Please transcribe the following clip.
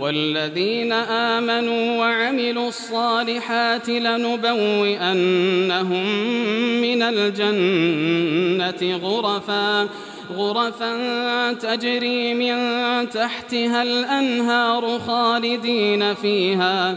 والذين آمنوا وعملوا الصالحات لنبوئنهم من الجنة غرفا غرفا تجري من تحتها الأنهار خالدين فيها.